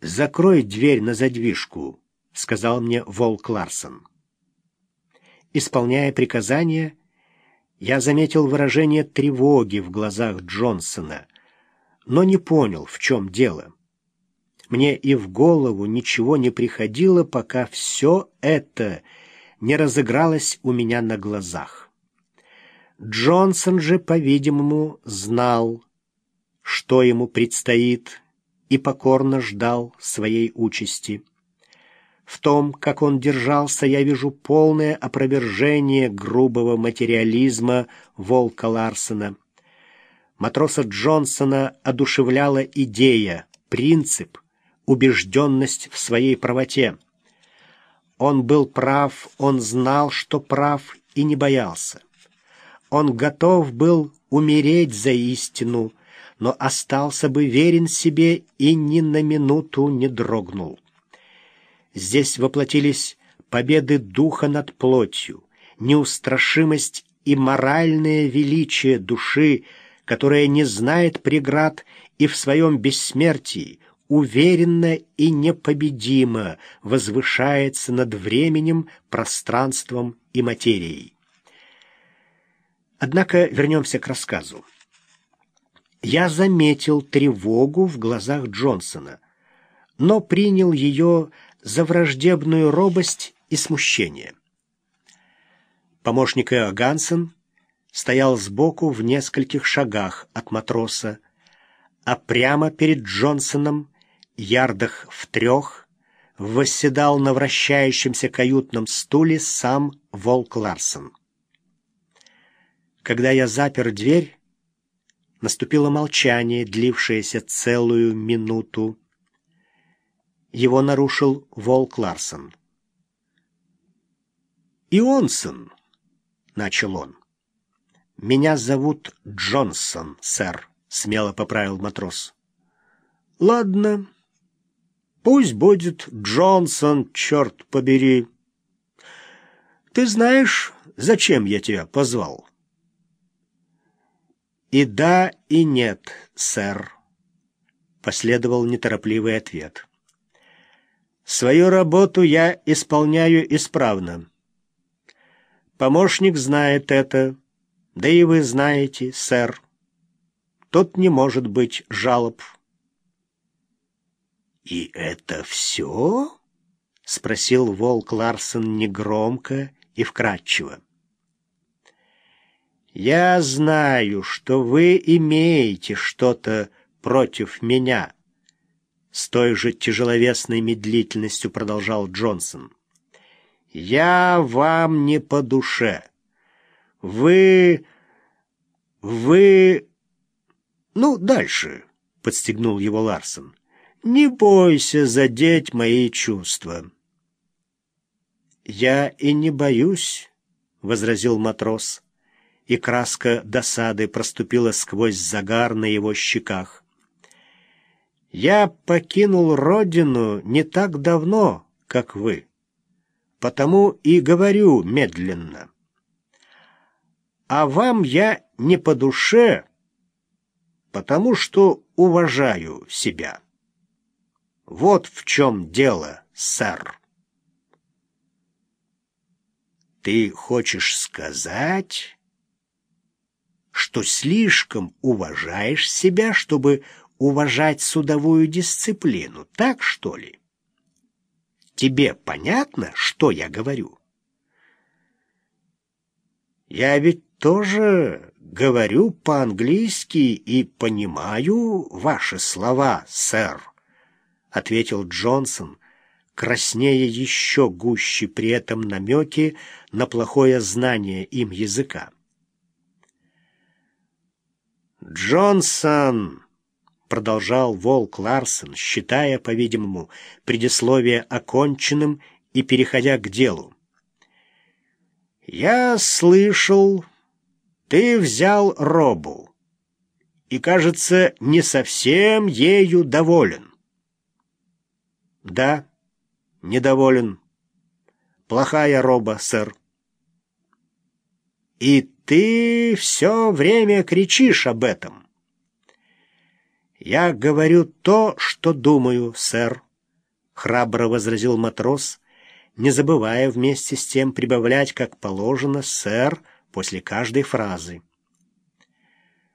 «Закрой дверь на задвижку», — сказал мне Волк Ларсон. Исполняя приказание, я заметил выражение тревоги в глазах Джонсона, но не понял, в чем дело. Мне и в голову ничего не приходило, пока все это не разыгралось у меня на глазах. Джонсон же, по-видимому, знал, что ему предстоит, и покорно ждал своей участи. В том, как он держался, я вижу полное опровержение грубого материализма Волка Ларсена. Матроса Джонсона одушевляла идея, принцип, убежденность в своей правоте. Он был прав, он знал, что прав, и не боялся. Он готов был умереть за истину, но остался бы верен себе и ни на минуту не дрогнул. Здесь воплотились победы духа над плотью, неустрашимость и моральное величие души, которая не знает преград и в своем бессмертии уверенно и непобедимо возвышается над временем, пространством и материей. Однако вернемся к рассказу. Я заметил тревогу в глазах Джонсона, но принял ее за враждебную робость и смущение. Помощник Эо стоял сбоку в нескольких шагах от матроса, а прямо перед Джонсоном, ярдах в трех, восседал на вращающемся каютном стуле сам Волк Ларсон. Когда я запер дверь, наступило молчание, длившееся целую минуту. Его нарушил Волк Ларсон. «Ионсон», — начал он. «Меня зовут Джонсон, сэр», — смело поправил матрос. «Ладно, пусть будет Джонсон, черт побери. Ты знаешь, зачем я тебя позвал?» «И да, и нет, сэр», — последовал неторопливый ответ. Свою работу я исполняю исправно. Помощник знает это, да и вы знаете, сэр. Тут не может быть жалоб. «И это все?» — спросил Волк Ларсон негромко и вкратчиво. «Я знаю, что вы имеете что-то против меня», с той же тяжеловесной медлительностью продолжал Джонсон. «Я вам не по душе. Вы... вы... Ну, дальше», — подстегнул его Ларсон. «Не бойся задеть мои чувства». «Я и не боюсь», — возразил матрос, и краска досады проступила сквозь загар на его щеках. Я покинул родину не так давно, как вы, потому и говорю медленно. А вам я не по душе, потому что уважаю себя. Вот в чем дело, сэр. Ты хочешь сказать, что слишком уважаешь себя, чтобы уважать судовую дисциплину, так что ли? Тебе понятно, что я говорю? Я ведь тоже говорю по-английски и понимаю ваши слова, сэр, ответил Джонсон, краснея еще гуще при этом намеке на плохое знание им языка. Джонсон продолжал Волк Ларсен, считая, по-видимому, предисловие оконченным и переходя к делу. «Я слышал, ты взял робу и, кажется, не совсем ею доволен». «Да, недоволен. Плохая роба, сэр». «И ты все время кричишь об этом». «Я говорю то, что думаю, сэр», храбро возразил матрос, не забывая вместе с тем прибавлять, как положено, «сэр» после каждой фразы.